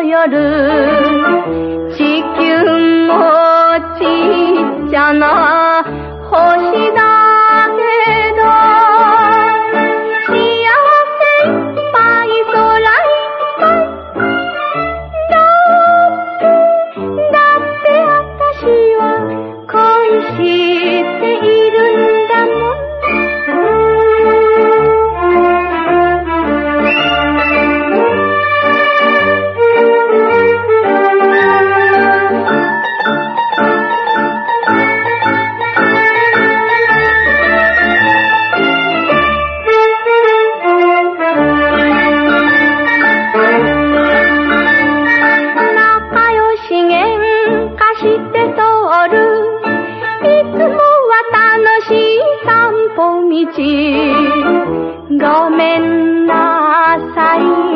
の夜。地球もちっちゃなごめんなさい。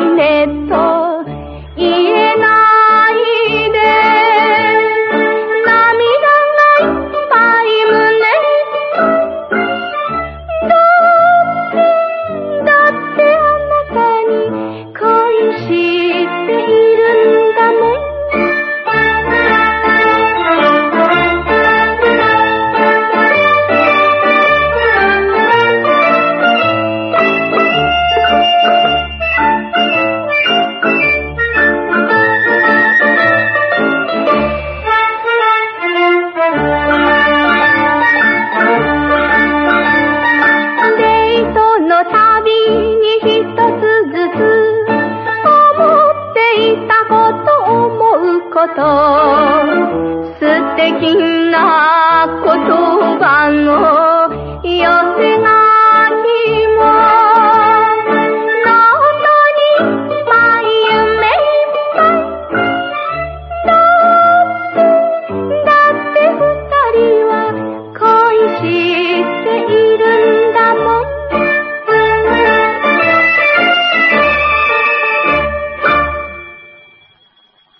こと。素敵なこと。